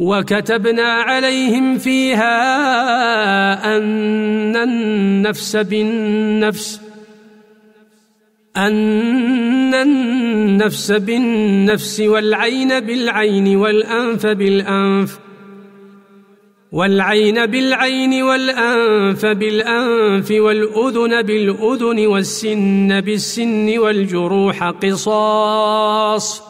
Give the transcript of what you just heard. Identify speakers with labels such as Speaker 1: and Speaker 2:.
Speaker 1: وكتبنا عليهم فيها أن النفس بالنفس أن النفس بالنفس والعين بالعين والأنف بالأنف والعين بالعين والأنف بالأنف والأذن بالأذن والسن بالسن والجروح قصاص.